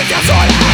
Entre as horas.